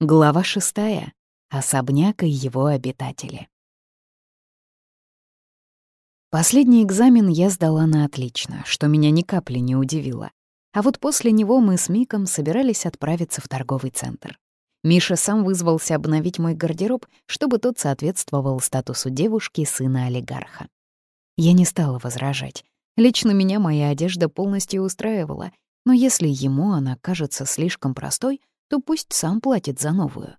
Глава шестая. Особняк и его обитатели. Последний экзамен я сдала на отлично, что меня ни капли не удивило. А вот после него мы с Миком собирались отправиться в торговый центр. Миша сам вызвался обновить мой гардероб, чтобы тот соответствовал статусу девушки сына олигарха. Я не стала возражать. Лично меня моя одежда полностью устраивала, но если ему она кажется слишком простой — то пусть сам платит за новую.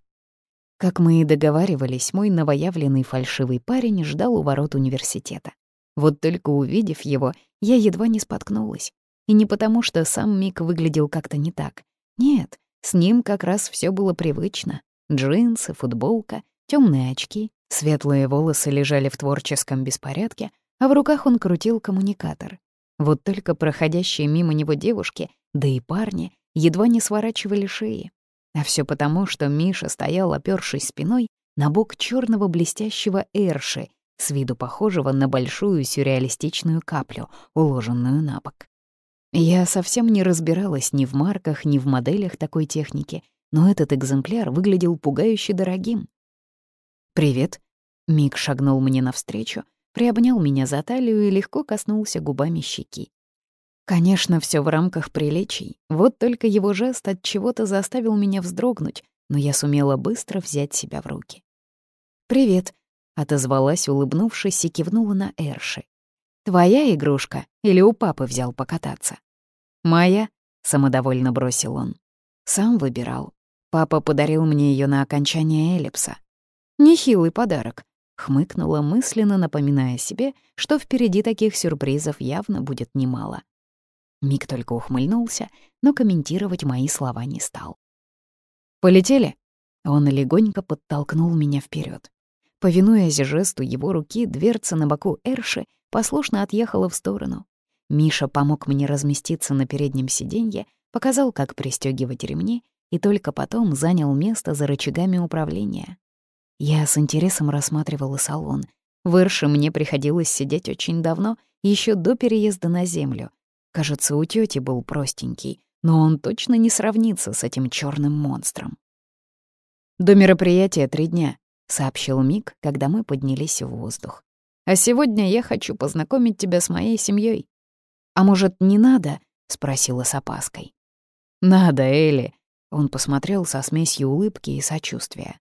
Как мы и договаривались, мой новоявленный фальшивый парень ждал у ворот университета. Вот только увидев его, я едва не споткнулась. И не потому, что сам Мик выглядел как-то не так. Нет, с ним как раз все было привычно. Джинсы, футболка, темные очки, светлые волосы лежали в творческом беспорядке, а в руках он крутил коммуникатор. Вот только проходящие мимо него девушки, да и парни, едва не сворачивали шеи. А все потому, что Миша стоял, опёршись спиной, на бок черного блестящего Эрши, с виду похожего на большую сюрреалистичную каплю, уложенную на бок. Я совсем не разбиралась ни в марках, ни в моделях такой техники, но этот экземпляр выглядел пугающе дорогим. «Привет», — Мик шагнул мне навстречу, приобнял меня за талию и легко коснулся губами щеки. Конечно, все в рамках приличий. Вот только его жест от чего-то заставил меня вздрогнуть, но я сумела быстро взять себя в руки. «Привет», — отозвалась, улыбнувшись, и кивнула на Эрши. «Твоя игрушка или у папы взял покататься?» «Моя», — самодовольно бросил он. «Сам выбирал. Папа подарил мне ее на окончание эллипса. Нехилый подарок», — хмыкнула мысленно, напоминая себе, что впереди таких сюрпризов явно будет немало. Мик только ухмыльнулся, но комментировать мои слова не стал. «Полетели?» Он легонько подтолкнул меня вперед. Повинуясь жесту его руки, дверца на боку Эрши послушно отъехала в сторону. Миша помог мне разместиться на переднем сиденье, показал, как пристегивать ремни, и только потом занял место за рычагами управления. Я с интересом рассматривала салон. В Эрше мне приходилось сидеть очень давно, еще до переезда на Землю, Кажется, у тети был простенький, но он точно не сравнится с этим черным монстром. «До мероприятия три дня», — сообщил Мик, когда мы поднялись в воздух. «А сегодня я хочу познакомить тебя с моей семьей. «А может, не надо?» — спросила с опаской. «Надо, Элли», — он посмотрел со смесью улыбки и сочувствия.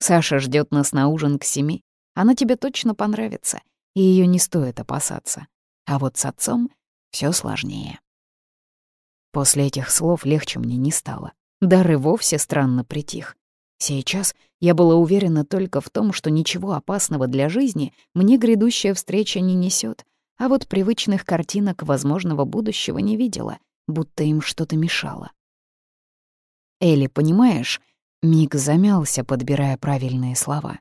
«Саша ждет нас на ужин к семи. Она тебе точно понравится, и ее не стоит опасаться. А вот с отцом все сложнее. После этих слов легче мне не стало. Дар и вовсе странно притих. Сейчас я была уверена только в том, что ничего опасного для жизни мне грядущая встреча не несет, а вот привычных картинок возможного будущего не видела, будто им что-то мешало. «Элли, понимаешь?» Миг замялся, подбирая правильные слова.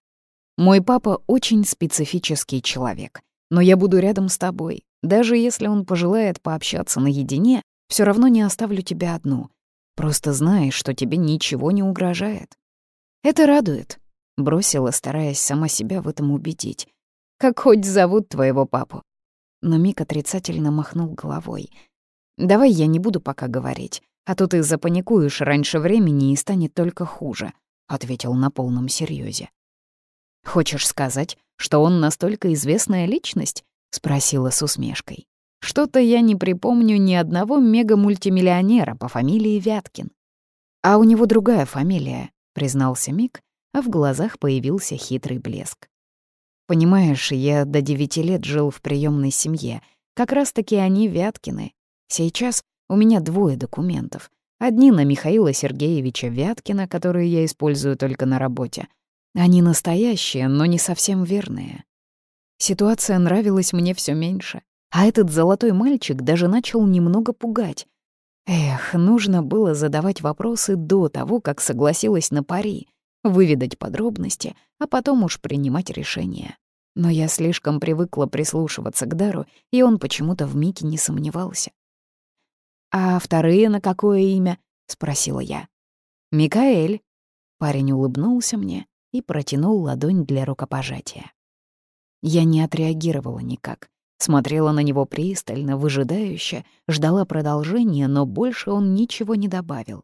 «Мой папа очень специфический человек, но я буду рядом с тобой, даже если он пожелает пообщаться наедине, все равно не оставлю тебя одну. Просто знай, что тебе ничего не угрожает. Это радует, — бросила, стараясь сама себя в этом убедить. Как хоть зовут твоего папу? Но Мик отрицательно махнул головой. «Давай я не буду пока говорить, а то ты запаникуешь раньше времени и станет только хуже», — ответил на полном серьезе. «Хочешь сказать, что он настолько известная личность?» — спросила с усмешкой. «Что-то я не припомню ни одного мега-мультимиллионера по фамилии Вяткин». «А у него другая фамилия», — признался Мик, а в глазах появился хитрый блеск. «Понимаешь, я до девяти лет жил в приемной семье. Как раз-таки они Вяткины. Сейчас у меня двое документов. Одни на Михаила Сергеевича Вяткина, которые я использую только на работе. Они настоящие, но не совсем верные. Ситуация нравилась мне все меньше, а этот золотой мальчик даже начал немного пугать. Эх, нужно было задавать вопросы до того, как согласилась на пари, выведать подробности, а потом уж принимать решение. Но я слишком привыкла прислушиваться к Дару, и он почему-то в Мике не сомневался. «А вторые на какое имя?» — спросила я. «Микаэль». Парень улыбнулся мне и протянул ладонь для рукопожатия. Я не отреагировала никак. Смотрела на него пристально, выжидающе, ждала продолжения, но больше он ничего не добавил.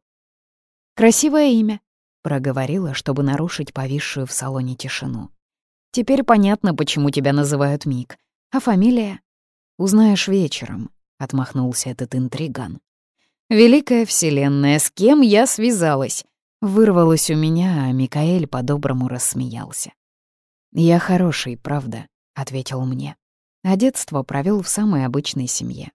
«Красивое имя», проговорила, чтобы нарушить повисшую в салоне тишину. «Теперь понятно, почему тебя называют Мик. А фамилия?» «Узнаешь вечером», — отмахнулся этот интриган. «Великая Вселенная, с кем я связалась?» Вырвалось у меня, а Микаэль по-доброму рассмеялся. «Я хороший, правда», — ответил мне. А детство провел в самой обычной семье.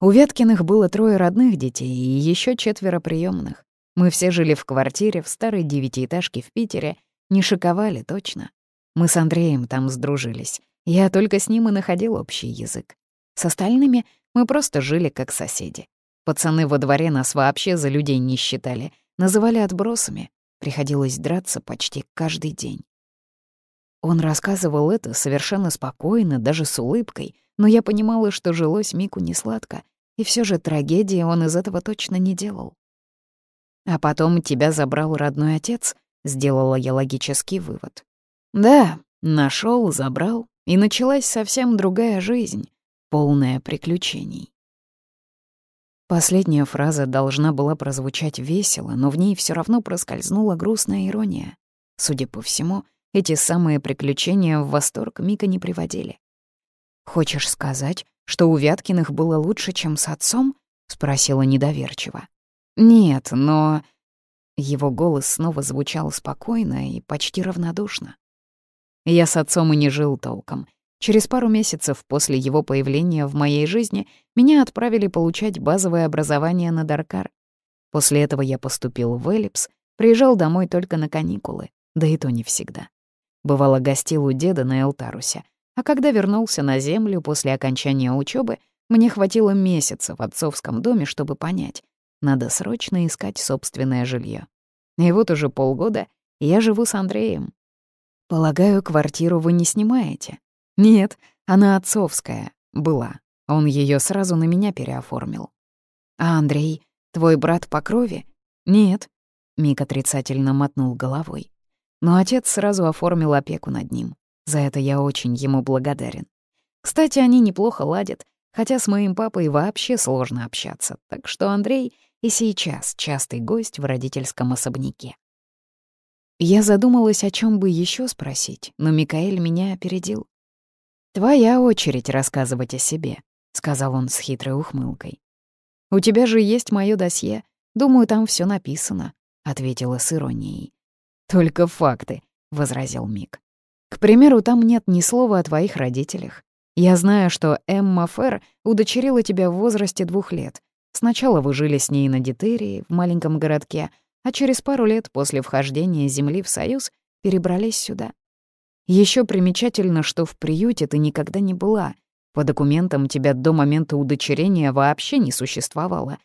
У Веткиных было трое родных детей и еще четверо приемных. Мы все жили в квартире в старой девятиэтажке в Питере, не шиковали точно. Мы с Андреем там сдружились. Я только с ним и находил общий язык. С остальными мы просто жили как соседи. Пацаны во дворе нас вообще за людей не считали, называли отбросами. Приходилось драться почти каждый день. Он рассказывал это совершенно спокойно, даже с улыбкой, но я понимала, что жилось Мику несладко, и все же трагедии он из этого точно не делал. А потом тебя забрал родной отец, сделала я логический вывод. Да, нашел, забрал, и началась совсем другая жизнь, полная приключений. Последняя фраза должна была прозвучать весело, но в ней все равно проскользнула грустная ирония. Судя по всему, эти самые приключения в восторг Мика не приводили. «Хочешь сказать, что у Вяткиных было лучше, чем с отцом?» — спросила недоверчиво. «Нет, но...» Его голос снова звучал спокойно и почти равнодушно. Я с отцом и не жил толком. Через пару месяцев после его появления в моей жизни меня отправили получать базовое образование на Даркар. После этого я поступил в Эллипс, приезжал домой только на каникулы, да и то не всегда. Бывало, гостил у деда на Элтарусе, а когда вернулся на землю после окончания учебы, мне хватило месяца в отцовском доме, чтобы понять, надо срочно искать собственное жилье. И вот уже полгода я живу с Андреем. Полагаю, квартиру вы не снимаете? Нет, она отцовская. Была. Он ее сразу на меня переоформил. А Андрей, твой брат по крови? Нет. Мик отрицательно мотнул головой. Но отец сразу оформил опеку над ним. За это я очень ему благодарен. Кстати, они неплохо ладят, хотя с моим папой вообще сложно общаться, так что Андрей и сейчас частый гость в родительском особняке. Я задумалась, о чем бы еще спросить, но Микаэль меня опередил. «Твоя очередь рассказывать о себе», — сказал он с хитрой ухмылкой. «У тебя же есть мое досье. Думаю, там все написано», — ответила с иронией. «Только факты», — возразил Мик. «К примеру, там нет ни слова о твоих родителях. Я знаю, что Эмма Фер удочерила тебя в возрасте двух лет, Сначала вы жили с ней на Дитерии, в маленьком городке, а через пару лет после вхождения Земли в Союз перебрались сюда. Еще примечательно, что в приюте ты никогда не была. По документам тебя до момента удочерения вообще не существовало.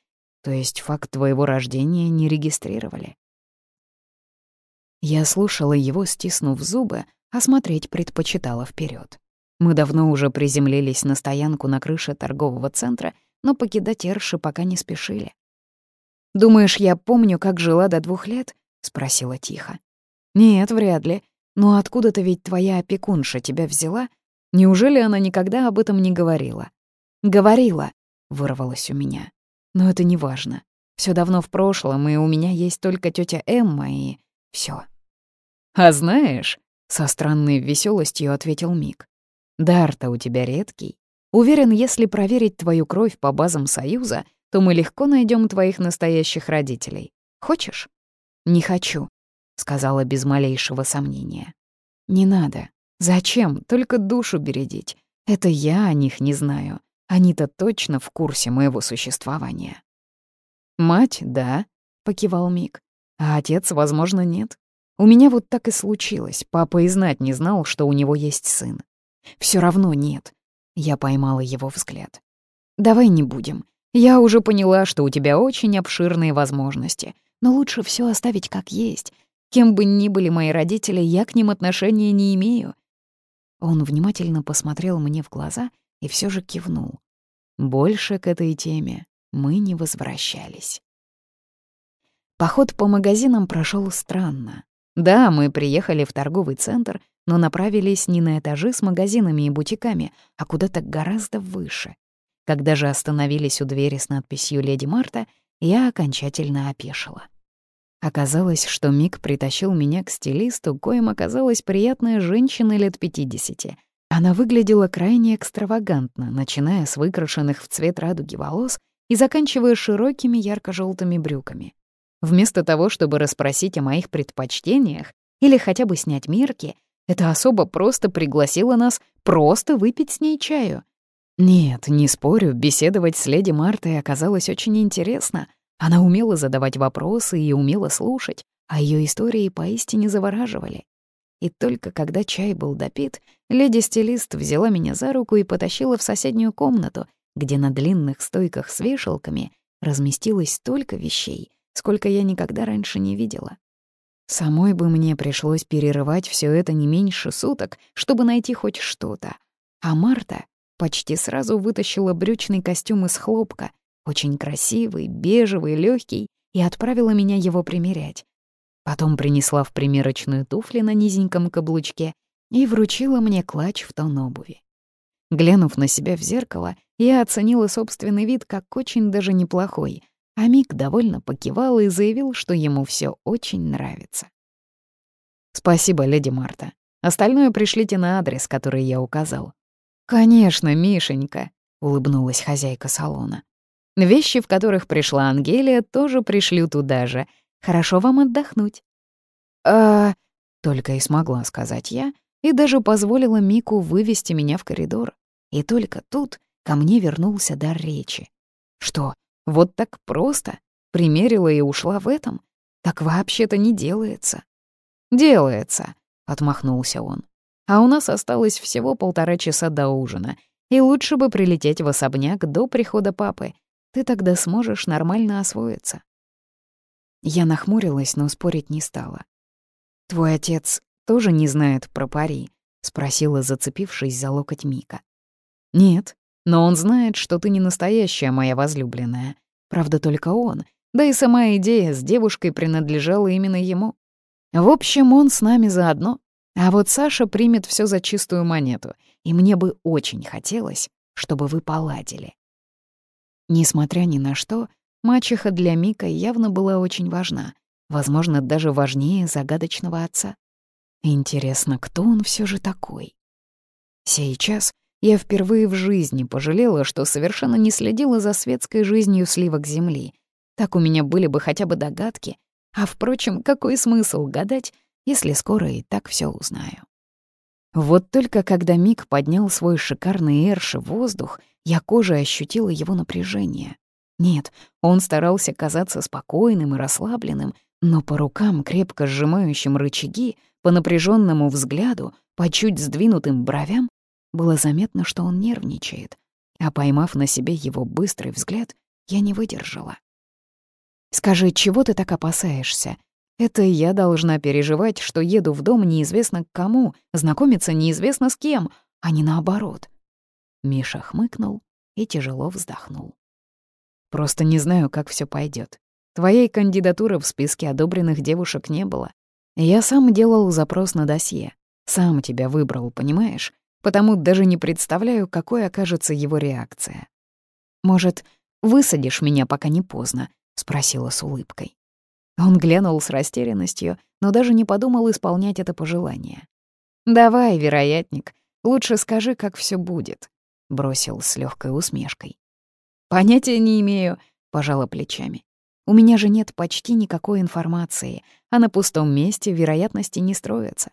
То есть факт твоего рождения не регистрировали. Я слушала его, стиснув зубы, а смотреть предпочитала вперед. Мы давно уже приземлились на стоянку на крыше торгового центра — но покидать Эрши пока не спешили. «Думаешь, я помню, как жила до двух лет?» — спросила тихо. «Нет, вряд ли. Но откуда-то ведь твоя опекунша тебя взяла? Неужели она никогда об этом не говорила?» «Говорила», — вырвалось у меня. «Но это не важно. Все давно в прошлом, и у меня есть только тетя Эмма, и все. «А знаешь», — со странной веселостью ответил Мик, «дар-то у тебя редкий. Уверен, если проверить твою кровь по базам Союза, то мы легко найдем твоих настоящих родителей. Хочешь? Не хочу, сказала без малейшего сомнения. Не надо. Зачем? Только душу бередить. Это я о них не знаю. Они-то точно в курсе моего существования. Мать, да, покивал Мик. А отец, возможно, нет. У меня вот так и случилось. Папа и знать не знал, что у него есть сын. Все равно нет. Я поймала его взгляд. «Давай не будем. Я уже поняла, что у тебя очень обширные возможности, но лучше все оставить как есть. Кем бы ни были мои родители, я к ним отношения не имею». Он внимательно посмотрел мне в глаза и все же кивнул. Больше к этой теме мы не возвращались. Поход по магазинам прошел странно. Да, мы приехали в торговый центр, но направились не на этажи с магазинами и бутиками, а куда-то гораздо выше. Когда же остановились у двери с надписью «Леди Марта», я окончательно опешила. Оказалось, что Мик притащил меня к стилисту, коим оказалась приятная женщина лет 50. Она выглядела крайне экстравагантно, начиная с выкрашенных в цвет радуги волос и заканчивая широкими ярко желтыми брюками. Вместо того, чтобы расспросить о моих предпочтениях или хотя бы снять мерки, эта особа просто пригласила нас просто выпить с ней чаю. Нет, не спорю, беседовать с леди Мартой оказалось очень интересно — она умела задавать вопросы и умела слушать, а ее истории поистине завораживали. И только когда чай был допит, леди-стилист взяла меня за руку и потащила в соседнюю комнату, где на длинных стойках с вешалками разместилось столько вещей, сколько я никогда раньше не видела. Самой бы мне пришлось перерывать все это не меньше суток, чтобы найти хоть что-то. А Марта почти сразу вытащила брючный костюм из хлопка, очень красивый, бежевый, легкий, и отправила меня его примерять. Потом принесла в примерочную туфли на низеньком каблучке и вручила мне клатч в тон обуви. Глянув на себя в зеркало, я оценила собственный вид как очень даже неплохой, а Мик довольно покивал и заявил, что ему все очень нравится. «Спасибо, леди Марта. Остальное пришлите на адрес, который я указал». «Конечно, Мишенька», — улыбнулась хозяйка салона. Вещи, в которых пришла Ангелия, тоже пришлю туда же. Хорошо вам отдохнуть». «А...» — только и смогла сказать я, и даже позволила Мику вывести меня в коридор. И только тут ко мне вернулся дар речи. «Что, вот так просто? Примерила и ушла в этом? Так вообще-то не делается». «Делается», — отмахнулся он. «А у нас осталось всего полтора часа до ужина, и лучше бы прилететь в особняк до прихода папы, ты тогда сможешь нормально освоиться». Я нахмурилась, но спорить не стала. «Твой отец тоже не знает про пари?» — спросила, зацепившись за локоть Мика. «Нет, но он знает, что ты не настоящая моя возлюбленная. Правда, только он. Да и сама идея с девушкой принадлежала именно ему. В общем, он с нами заодно. А вот Саша примет все за чистую монету, и мне бы очень хотелось, чтобы вы поладили. Несмотря ни на что, мачеха для Мика явно была очень важна, возможно, даже важнее загадочного отца. Интересно, кто он все же такой? Сейчас я впервые в жизни пожалела, что совершенно не следила за светской жизнью сливок земли. Так у меня были бы хотя бы догадки. А, впрочем, какой смысл гадать, если скоро и так все узнаю? Вот только когда Мик поднял свой шикарный эрши в воздух, я кожей ощутила его напряжение. Нет, он старался казаться спокойным и расслабленным, но по рукам, крепко сжимающим рычаги, по напряженному взгляду, по чуть сдвинутым бровям, было заметно, что он нервничает. А поймав на себе его быстрый взгляд, я не выдержала. «Скажи, чего ты так опасаешься? Это я должна переживать, что еду в дом неизвестно к кому, знакомиться неизвестно с кем, а не наоборот. Миша хмыкнул и тяжело вздохнул. «Просто не знаю, как все пойдет. Твоей кандидатуры в списке одобренных девушек не было. Я сам делал запрос на досье. Сам тебя выбрал, понимаешь? Потому даже не представляю, какой окажется его реакция. «Может, высадишь меня, пока не поздно?» — спросила с улыбкой. Он глянул с растерянностью, но даже не подумал исполнять это пожелание. «Давай, вероятник, лучше скажи, как все будет бросил с легкой усмешкой. Понятия не имею, пожала плечами. У меня же нет почти никакой информации, а на пустом месте вероятности не строятся.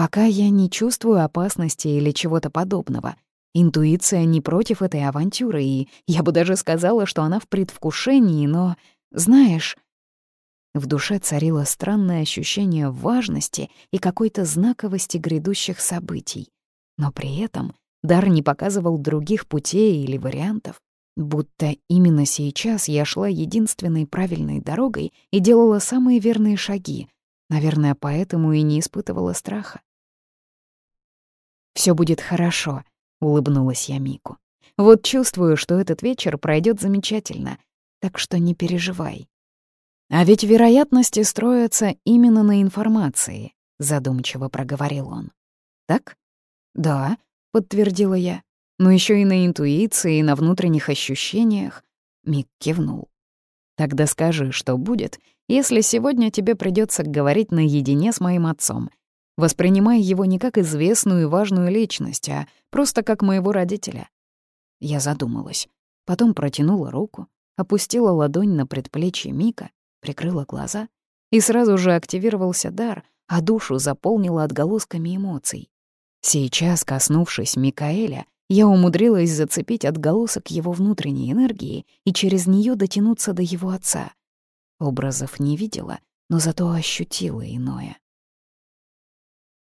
Пока я не чувствую опасности или чего-то подобного. Интуиция не против этой авантюры, и я бы даже сказала, что она в предвкушении, но, знаешь... В душе царило странное ощущение важности и какой-то знаковости грядущих событий. Но при этом Дар не показывал других путей или вариантов, будто именно сейчас я шла единственной правильной дорогой и делала самые верные шаги, наверное, поэтому и не испытывала страха. Все будет хорошо», — улыбнулась я Мику. «Вот чувствую, что этот вечер пройдет замечательно, так что не переживай». «А ведь вероятности строятся именно на информации», — задумчиво проговорил он. «Так?» «Да», — подтвердила я. «Но еще и на интуиции, и на внутренних ощущениях». Мик кивнул. «Тогда скажи, что будет, если сегодня тебе придется говорить наедине с моим отцом. Воспринимай его не как известную и важную личность, а просто как моего родителя». Я задумалась. Потом протянула руку, опустила ладонь на предплечье Мика, прикрыла глаза, и сразу же активировался дар, а душу заполнила отголосками эмоций. Сейчас, коснувшись Микаэля, я умудрилась зацепить отголосок его внутренней энергии и через нее дотянуться до его отца. Образов не видела, но зато ощутила иное.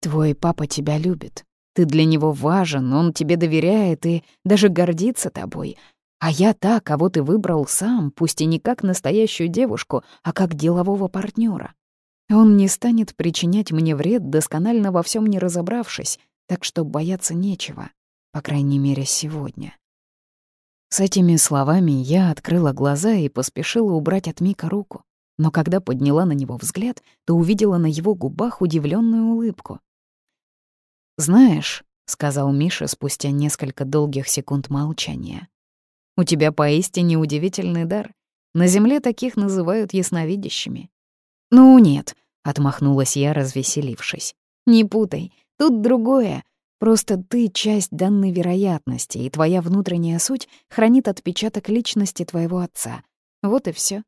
«Твой папа тебя любит. Ты для него важен, он тебе доверяет и даже гордится тобой. А я та, кого ты выбрал сам, пусть и не как настоящую девушку, а как делового партнера. Он не станет причинять мне вред, досконально во всем не разобравшись, так что бояться нечего, по крайней мере, сегодня. С этими словами я открыла глаза и поспешила убрать от Мика руку. Но когда подняла на него взгляд, то увидела на его губах удивленную улыбку. «Знаешь», — сказал Миша спустя несколько долгих секунд молчания, «у тебя поистине удивительный дар. На Земле таких называют ясновидящими». «Ну нет», — отмахнулась я, развеселившись. «Не путай, Тут другое. Просто ты — часть данной вероятности, и твоя внутренняя суть хранит отпечаток личности твоего отца. Вот и все.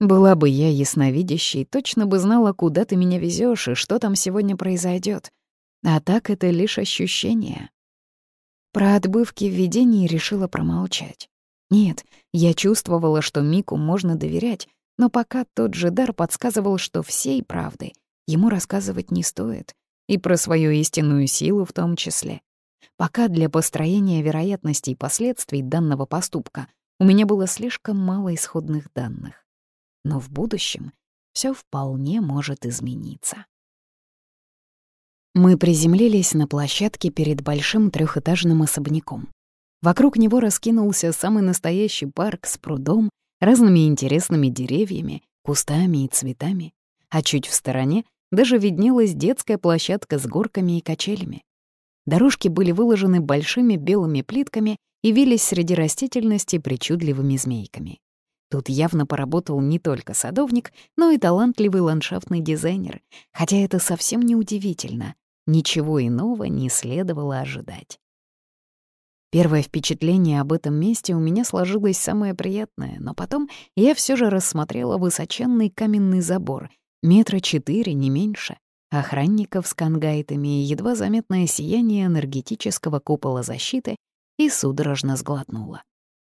Была бы я ясновидящей, точно бы знала, куда ты меня везешь и что там сегодня произойдет. А так это лишь ощущение. Про отбывки в видении решила промолчать. Нет, я чувствовала, что Мику можно доверять, но пока тот же дар подсказывал, что всей правды ему рассказывать не стоит и про свою истинную силу в том числе. Пока для построения вероятностей последствий данного поступка у меня было слишком мало исходных данных. Но в будущем все вполне может измениться. Мы приземлились на площадке перед большим трехэтажным особняком. Вокруг него раскинулся самый настоящий парк с прудом, разными интересными деревьями, кустами и цветами, а чуть в стороне даже виднелась детская площадка с горками и качелями. Дорожки были выложены большими белыми плитками и вились среди растительности причудливыми змейками. Тут явно поработал не только садовник, но и талантливый ландшафтный дизайнер, хотя это совсем не удивительно. Ничего иного не следовало ожидать. Первое впечатление об этом месте у меня сложилось самое приятное, но потом я все же рассмотрела высоченный каменный забор, Метра четыре, не меньше. Охранников с кангайтами и едва заметное сияние энергетического купола защиты и судорожно сглотнула.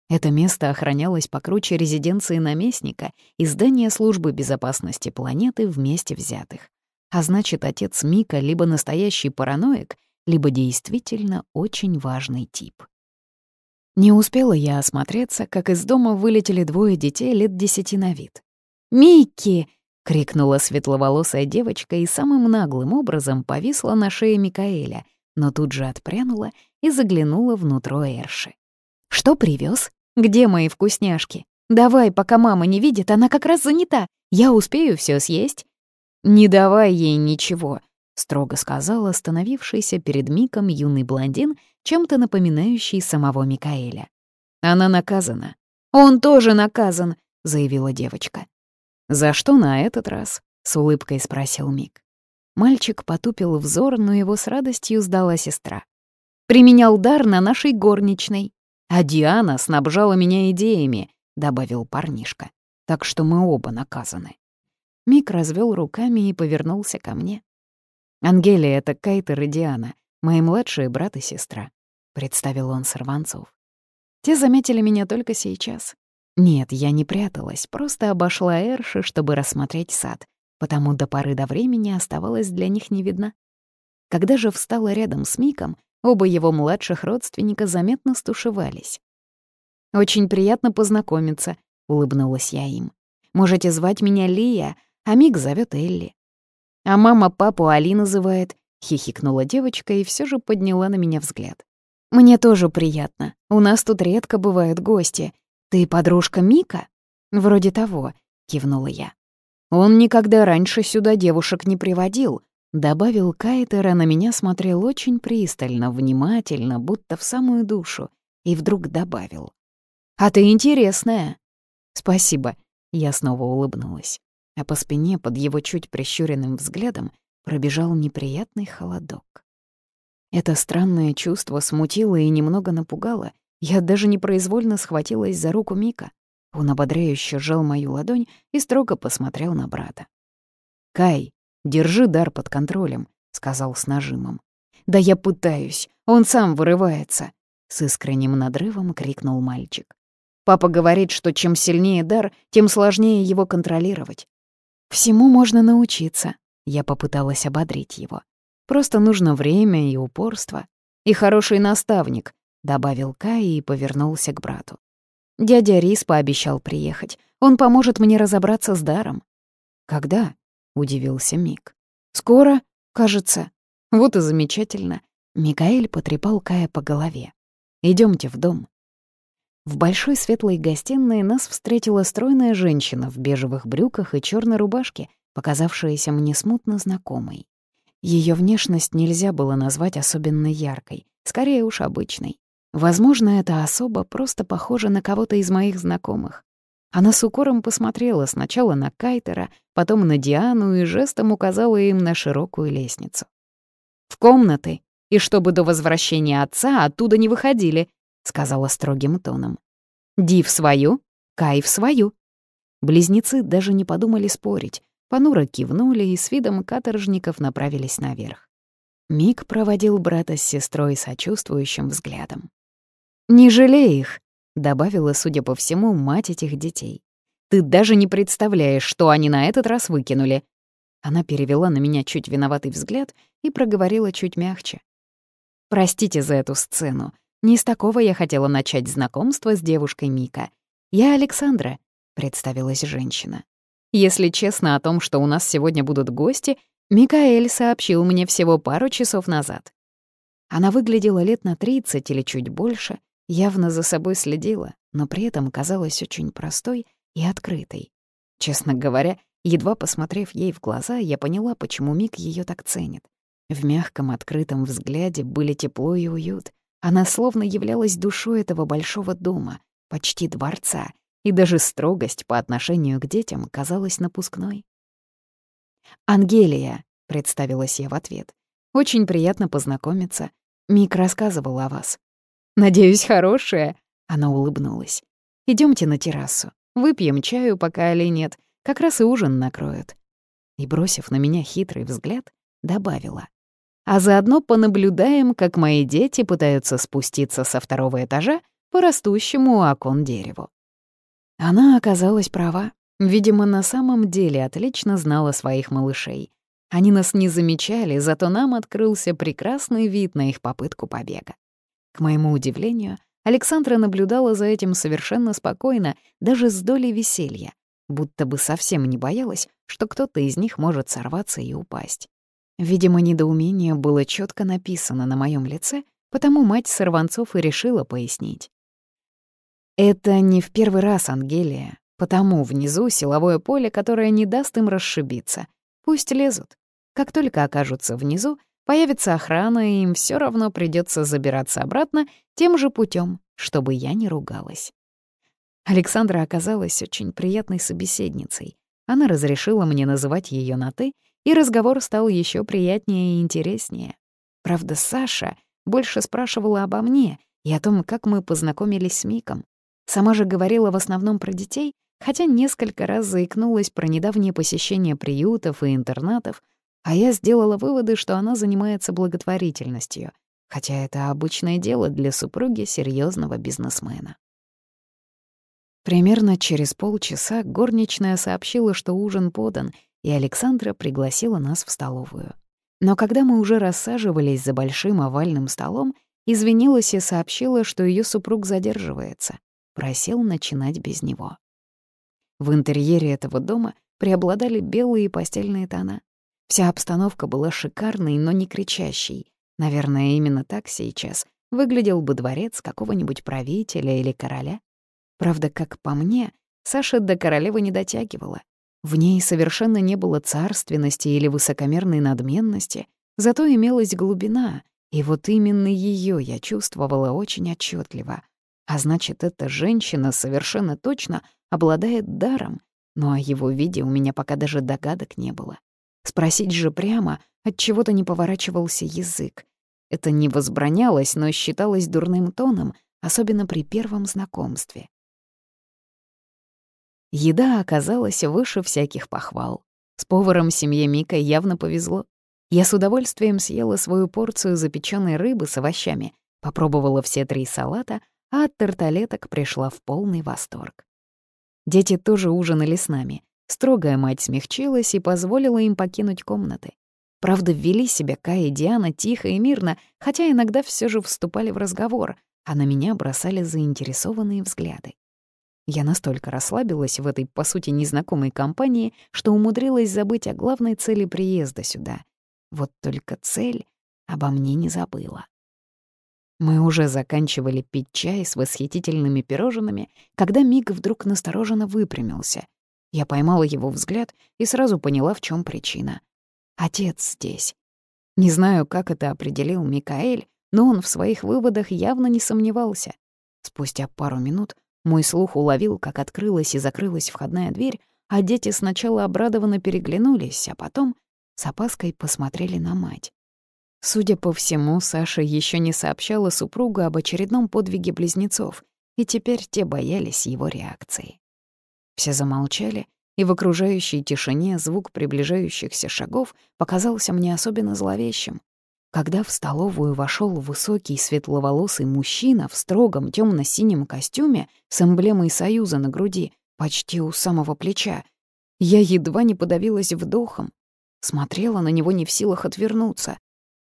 Это место охранялось покруче резиденции наместника и здания службы безопасности планеты вместе взятых. А значит, отец Мика либо настоящий параноик, либо действительно очень важный тип. Не успела я осмотреться, как из дома вылетели двое детей лет десяти на вид. «Микки!» — крикнула светловолосая девочка и самым наглым образом повисла на шее Микаэля, но тут же отпрянула и заглянула внутрь Эрши. «Что привез? Где мои вкусняшки? Давай, пока мама не видит, она как раз занята. Я успею все съесть». «Не давай ей ничего», — строго сказал остановившийся перед Миком юный блондин, чем-то напоминающий самого Микаэля. «Она наказана». «Он тоже наказан», — заявила девочка. «За что на этот раз?» — с улыбкой спросил Мик. Мальчик потупил взор, но его с радостью сдала сестра. «Применял дар на нашей горничной. А Диана снабжала меня идеями», — добавил парнишка. «Так что мы оба наказаны». Мик развел руками и повернулся ко мне. «Ангелия — это Кайтер и Диана, мои младшие брат и сестра», — представил он сорванцов. Те заметили меня только сейчас, нет, я не пряталась, просто обошла Эрши, чтобы рассмотреть сад, потому до поры до времени оставалась для них не видна. Когда же встала рядом с Миком, оба его младших родственника заметно стушевались. «Очень приятно познакомиться», — улыбнулась я им. «Можете звать меня Лия, а Мик зовет Элли». «А мама папу Али называет», — хихикнула девочка и все же подняла на меня взгляд. «Мне тоже приятно. У нас тут редко бывают гости, «Ты подружка Мика?» «Вроде того», — кивнула я. «Он никогда раньше сюда девушек не приводил», — добавил Кайтер, а на меня смотрел очень пристально, внимательно, будто в самую душу, и вдруг добавил. «А ты интересная». «Спасибо», — я снова улыбнулась. А по спине под его чуть прищуренным взглядом пробежал неприятный холодок. Это странное чувство смутило и немного напугало. Я даже непроизвольно схватилась за руку Мика. Он ободряюще сжал мою ладонь и строго посмотрел на брата. «Кай, держи дар под контролем», — сказал с нажимом. «Да я пытаюсь, он сам вырывается», — с искренним надрывом крикнул мальчик. «Папа говорит, что чем сильнее дар, тем сложнее его контролировать». «Всему можно научиться», — я попыталась ободрить его. «Просто нужно время и упорство. И хороший наставник», — добавил Кай и повернулся к брату. «Дядя Рис пообещал приехать. Он поможет мне разобраться с даром». «Когда?» — удивился Мик. «Скоро, кажется». «Вот и замечательно». Микаэль потрепал Кая по голове. Идемте в дом». В большой светлой гостиной нас встретила стройная женщина в бежевых брюках и черной рубашке, показавшаяся мне смутно знакомой. Ее внешность нельзя было назвать особенно яркой, скорее уж обычной. Возможно, эта особа просто похожа на кого-то из моих знакомых. Она с укором посмотрела сначала на Кайтера, потом на Диану и жестом указала им на широкую лестницу. «В комнаты, и чтобы до возвращения отца оттуда не выходили», — сказала строгим тоном. «Ди в свою, Кай в свою». Близнецы даже не подумали спорить, понуро кивнули и с видом каторжников направились наверх. Мик проводил брата с сестрой сочувствующим взглядом. «Не жалей их», добавила, судя по всему, мать этих детей. «Ты даже не представляешь, что они на этот раз выкинули!» Она перевела на меня чуть виноватый взгляд и проговорила чуть мягче. «Простите за эту сцену. Не с такого я хотела начать знакомство с девушкой Мика. Я Александра», — представилась женщина. «Если честно о том, что у нас сегодня будут гости, Микаэль сообщил мне всего пару часов назад. Она выглядела лет на 30 или чуть больше, явно за собой следила, но при этом казалась очень простой и открытой. Честно говоря, едва посмотрев ей в глаза, я поняла, почему Мик ее так ценит. В мягком, открытом взгляде были тепло и уют. Она словно являлась душой этого большого дома, почти дворца, и даже строгость по отношению к детям казалась напускной. «Ангелия», — представилась я в ответ. «Очень приятно познакомиться. Мик рассказывал о вас. «Надеюсь, хорошая?» — она улыбнулась. Идемте на террасу. Выпьем чаю, пока Али нет. Как раз и ужин накроют». И, бросив на меня хитрый взгляд, добавила. «А заодно понаблюдаем, как мои дети пытаются спуститься со второго этажа по растущему окон дереву». Она оказалась права. Видимо, на самом деле отлично знала своих малышей. Они нас не замечали, зато нам открылся прекрасный вид на их попытку побега. К моему удивлению, Александра наблюдала за этим совершенно спокойно, даже с долей веселья, будто бы совсем не боялась, что кто-то из них может сорваться и упасть. Видимо, недоумение было четко написано на моем лице, потому мать сорванцов и решила пояснить. «Это не в первый раз, Ангелия, потому внизу силовое поле, которое не даст им расшибиться. Пусть лезут. Как только окажутся внизу, Появится охрана, и им все равно придется забираться обратно тем же путем, чтобы я не ругалась. Александра оказалась очень приятной собеседницей. Она разрешила мне называть ее на «ты», и разговор стал еще приятнее и интереснее. Правда, Саша больше спрашивала обо мне и о том, как мы познакомились с Миком. Сама же говорила в основном про детей, хотя несколько раз заикнулась про недавнее посещение приютов и интернатов, а я сделала выводы, что она занимается благотворительностью, хотя это обычное дело для супруги серьезного бизнесмена. Примерно через полчаса горничная сообщила, что ужин подан, и Александра пригласила нас в столовую. Но когда мы уже рассаживались за большим овальным столом, извинилась и сообщила, что ее супруг задерживается, просил начинать без него. В интерьере этого дома преобладали белые постельные тона. Вся обстановка была шикарной, но не кричащей. Наверное, именно так сейчас выглядел бы дворец какого-нибудь правителя или короля. Правда, как по мне, Саша до королевы не дотягивала. В ней совершенно не было царственности или высокомерной надменности, зато имелась глубина, и вот именно ее я чувствовала очень отчетливо. А значит, эта женщина совершенно точно обладает даром, но о его виде у меня пока даже догадок не было. Спросить же прямо, от чего то не поворачивался язык. Это не возбранялось, но считалось дурным тоном, особенно при первом знакомстве. Еда оказалась выше всяких похвал. С поваром семье Мика явно повезло. Я с удовольствием съела свою порцию запеченной рыбы с овощами, попробовала все три салата, а от тарталеток пришла в полный восторг. Дети тоже ужинали с нами. Строгая мать смягчилась и позволила им покинуть комнаты. Правда, ввели себя Кая и Диана тихо и мирно, хотя иногда все же вступали в разговор, а на меня бросали заинтересованные взгляды. Я настолько расслабилась в этой, по сути, незнакомой компании, что умудрилась забыть о главной цели приезда сюда. Вот только цель обо мне не забыла. Мы уже заканчивали пить чай с восхитительными пирожными, когда Миг вдруг настороженно выпрямился. Я поймала его взгляд и сразу поняла, в чем причина. Отец здесь. Не знаю, как это определил Микаэль, но он в своих выводах явно не сомневался. Спустя пару минут мой слух уловил, как открылась и закрылась входная дверь, а дети сначала обрадованно переглянулись, а потом с опаской посмотрели на мать. Судя по всему, Саша еще не сообщала супругу об очередном подвиге близнецов, и теперь те боялись его реакции. Все замолчали, и в окружающей тишине звук приближающихся шагов показался мне особенно зловещим. Когда в столовую вошел высокий светловолосый мужчина в строгом темно синем костюме с эмблемой Союза на груди, почти у самого плеча, я едва не подавилась вдохом, смотрела на него не в силах отвернуться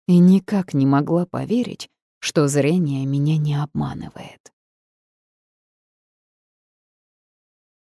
и никак не могла поверить, что зрение меня не обманывает.